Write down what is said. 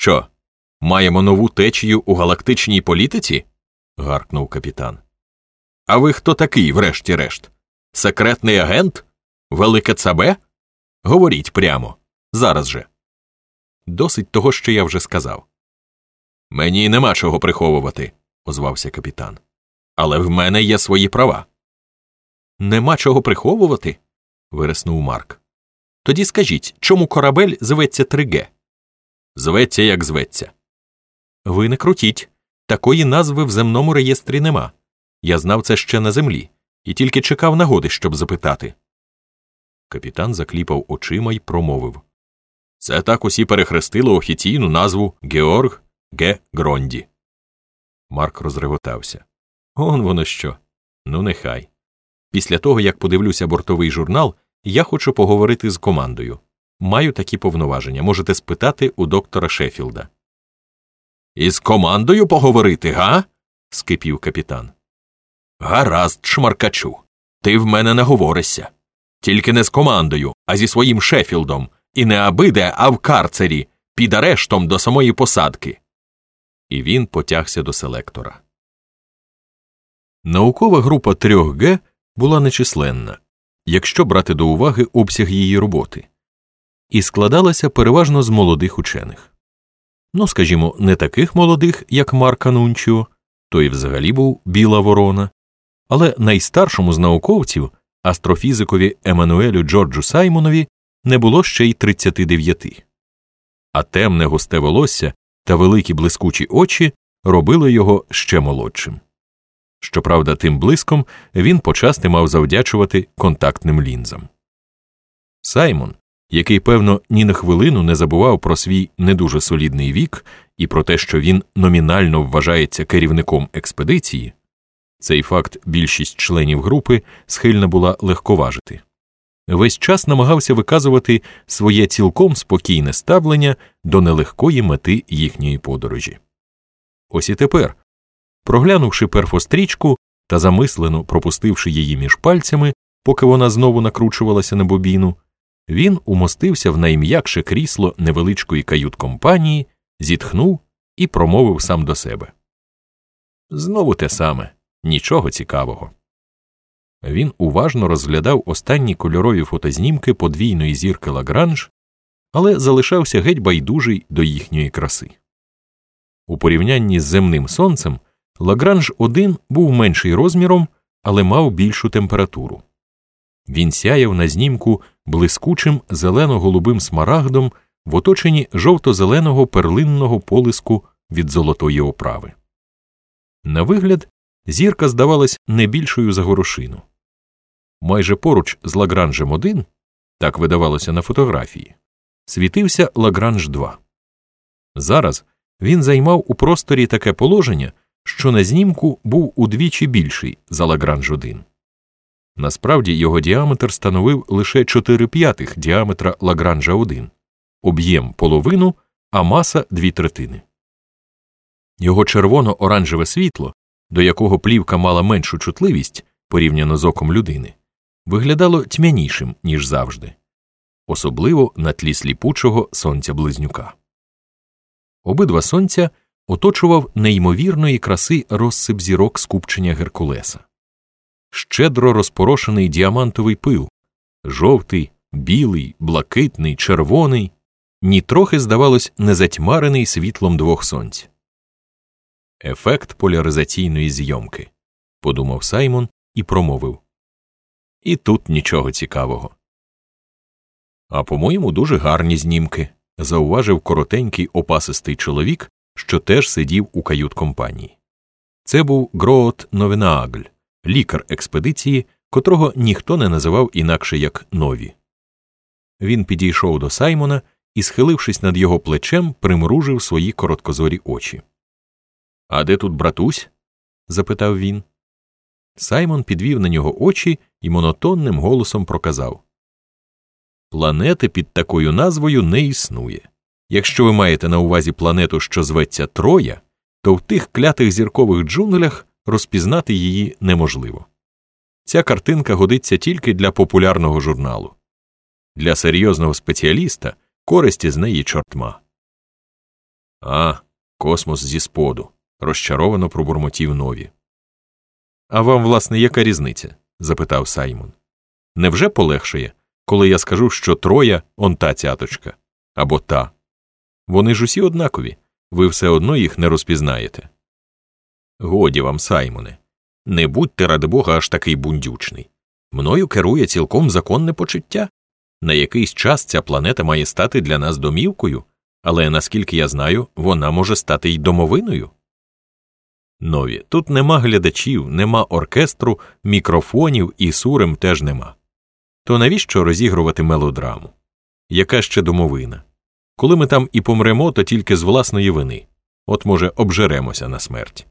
Що, маємо нову течію у галактичній політиці? гаркнув капітан. А ви хто такий, врешті-решт? Секретний агент? Велике цабе? Говоріть прямо, зараз же. Досить того, що я вже сказав. Мені нема чого приховувати, озвався капітан. Але в мене є свої права. Нема чого приховувати? вириснув Марк. Тоді скажіть, чому корабель зветься 3Г? Зветься, як зветься. Ви не крутіть. Такої назви в земному реєстрі нема. Я знав це ще на землі і тільки чекав нагоди, щоб запитати. Капітан закліпав очима й промовив Це так усі перехрестили офіційну назву Георг Г. Гронді. Марк розреготався. Он воно що. Ну, нехай. Після того, як подивлюся бортовий журнал, я хочу поговорити з командою. Маю такі повноваження. Можете спитати у доктора Шеффілда. Із командою поговорити, га? скипів капітан. Гаразд, шмаркачу. Ти в мене наговоришся. Тільки не з командою, а зі своїм Шеффілдом, і не абиде, а в карцері, під арештом до самої посадки. І він потягся до селектора. Наукова група 3Г була нечисленна, якщо брати до уваги обсяг її роботи, і складалася переважно з молодих учених. Ну, скажімо, не таких молодих, як Марк Анунчіо, той взагалі був біла ворона, але найстаршому з науковців, астрофізикові Еммануелю Джорджу Саймонові, не було ще й 39. А темне густе волосся та великі блискучі очі робили його ще молодшим. Щоправда, тим блиском він почасти мав завдячувати контактним лінзам. Саймон, який, певно, ні на хвилину не забував про свій не дуже солідний вік і про те, що він номінально вважається керівником експедиції, цей факт більшість членів групи схильна була легковажити. Весь час намагався виказувати своє цілком спокійне ставлення до нелегкої мети їхньої подорожі. Ось і тепер, проглянувши перфострічку та замислено пропустивши її між пальцями, поки вона знову накручувалася на бобіну, він умостився в найм'якше крісло невеличкої кают-компанії, зітхнув і промовив сам до себе. Знову те саме, нічого цікавого. Він уважно розглядав останні кольорові фотознімки подвійної зірки Лагранж, але залишався геть байдужий до їхньої краси. У порівнянні з земним сонцем Лагранж 1 був менший розміром, але мав більшу температуру. Він сяяв на знімку блискучим зелено-голубим смарагдом в оточенні жовто-зеленого перлинного полиску від золотої оправи. На вигляд, зірка здавалась не більшою за горошину. Майже поруч з Лагранжем 1, так видавалося на фотографії, світився Лагранж 2. Зараз він займав у просторі таке положення, що на знімку був удвічі більший за Лагранж 1. Насправді його діаметр становив лише 4 п'ятих діаметра Лагранжа 1, об'єм половину, а маса дві третини. Його червоно-оранжеве світло, до якого плівка мала меншу чутливість порівняно з оком людини, виглядало тьмянішим, ніж завжди, особливо на тлі сліпучого сонця близнюка. Обидва сонця оточував неймовірної краси розсип зірок скупчення Геркулеса щедро розпорошений діамантовий пил, жовтий, білий, блакитний, червоний, нітрохи, здавалось, не затьмарений світлом двох сонць. Ефект поляризаційної зйомки, подумав Саймон і промовив. І тут нічого цікавого. А по-моєму, дуже гарні знімки, зауважив коротенький опасистий чоловік, що теж сидів у кают компанії. Це був Гроот Новенаагль, лікар експедиції, котрого ніхто не називав інакше як нові. Він підійшов до Саймона і, схилившись над його плечем, примружив свої короткозорі очі. А де тут братусь? запитав він. Саймон підвів на нього очі і монотонним голосом проказав Планети під такою назвою не існує. Якщо ви маєте на увазі планету, що зветься Троя, то в тих клятих зіркових джунглях розпізнати її неможливо. Ця картинка годиться тільки для популярного журналу. Для серйозного спеціаліста користі з неї чортма. А, космос зі споду, розчаровано пробурмотів нові. А вам, власне, яка різниця? запитав Саймон. Невже полегшає, коли я скажу, що троя он та цяточка або та? Вони ж усі однакові, ви все одно їх не розпізнаєте. Годі вам, Саймоне, не будьте, ради Бога, аж такий бундючний. Мною керує цілком законне почуття. На якийсь час ця планета має стати для нас домівкою, але наскільки я знаю, вона може стати й домовиною. Нові, тут нема глядачів, нема оркестру, мікрофонів і сурем теж нема. То навіщо розігрувати мелодраму? Яка ще домовина? Коли ми там і помремо, то тільки з власної вини от, може, обжеремося на смерть.